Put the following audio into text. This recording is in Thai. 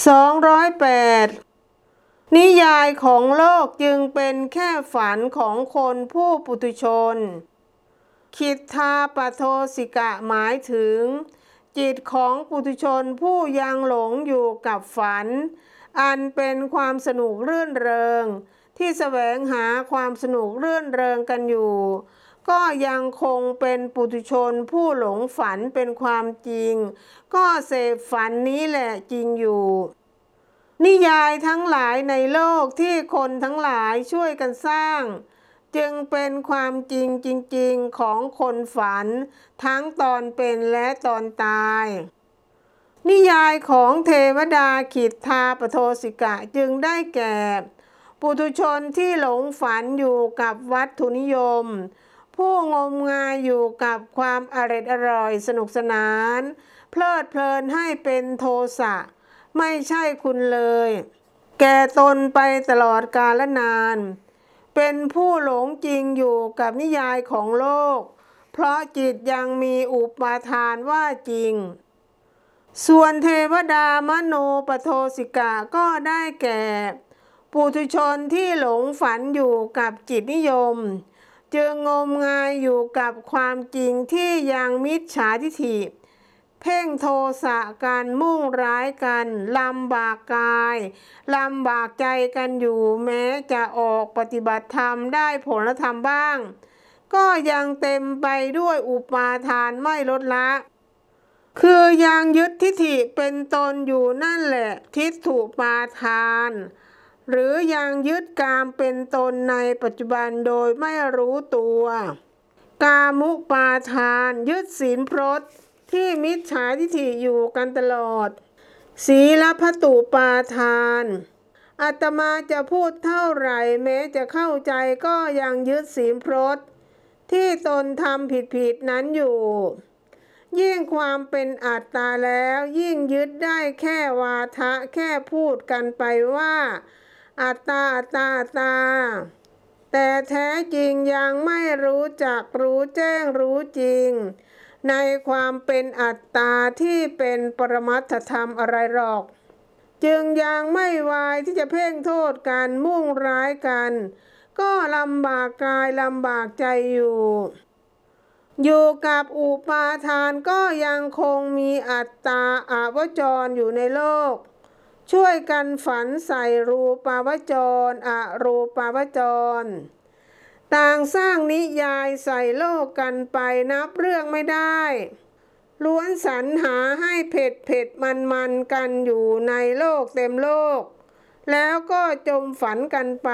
208 นิยายของโลกจึงเป็นแค่ฝันของคนผู้ปุถุชน คิดทาปโทสิกะหมายถึง จิตของปุถุชนผู้ยังหลงอยู่กับฝัน อันเป็นความสนุกรื่นเริง ที่แสวงหาความสนุกรื่นเริงกันอยู่ ก็ยังคงเป็นปุถุชนผู้หลงฝันเป็นความจริง ก็เสพฝันนี้แหละจริงอยู่ นิยายทั้งหลายในโลกที่คนทั้งหลายช่วยกันสร้าง จึงเป็นความจริงจริง ๆของคนฝัน ทั้งตอนเป็นและตอนตาย นิยายของเทวดาขิดทาปโทสิกะจึงได้แก่ ปุถุชนที่หลงฝันอยู่กับวัตถุนิยม ผู้งมงายอยู่กับความอร็ดอร่อยสนุกสนาน เพลิดเพลินให้เป็นโทสะ ไม่ใช่คุณเลย แก่ตนไปตลอดกาลนาน เป็นผู้หลงจริงอยู่กับนิยายของโลก เพราะจิตยังมีอุปาทานว่าจริง ส่วนเทวดามโนปโทสิกะก็ได้แก่ ปุถุชนที่หลงฝันอยู่กับจิตนิยม จึงงมงายอยู่กับความจริงที่ยังมิจฉาทิฐิ เพ่งโทสะกันมุ่งร้ายกันลำบากกายลำบากใจกันอยู่แม้จะออกปฏิบัติธรรมได้ผลธรรมบ้าง ก็ยังเต็มไปด้วยอุปาทานไม่ลดละคือยังยึดทิฏฐิเป็นตนอยู่นั่นแหละทิฏฐุปาทาน หรือยังยึดกามเป็นตนในปัจจุบันโดยไม่รู้ตัว กามุปาทานยึดศีลพรตที่มิจฉาทิฏฐิอยู่กันตลอด ศีลพัตุปาทานอาตมาจะพูดเท่าไหร่แม้จะเข้าใจก็ยังยึดศีลพรตที่ตนทำผิดๆนั้นอยู่ ยิ่งความเป็นอัตตาแล้วยิ่งยึดได้แค่วาทะแค่พูดกันไปว่า อัตตาอัตตาอัตตา แต่แท้จริงยังไม่รู้จักรู้แจ้งรู้จริง ในความเป็นอัตตาที่เป็นปรมัตถธรรมอะไรหรอก จึงยังไม่วายที่จะเพ่งโทษกันมุ่งร้ายกัน ก็ลำบากกายลำบากใจอยู่ อยู่กับอุปาทานก็ยังคงมีอัตตาอาวจรอยู่ในโลก ช่วยกันฝันใส่รูปาวจรอรูปาวจร ต่างสร้างนิยายใส่โลกกันไปนับเรื่องไม่ได้ ล้วนสรรหาให้เผ็ดเผ็ดมันมันกันอยู่ในโลกเต็มโลก แล้วก็จมฝันกันไป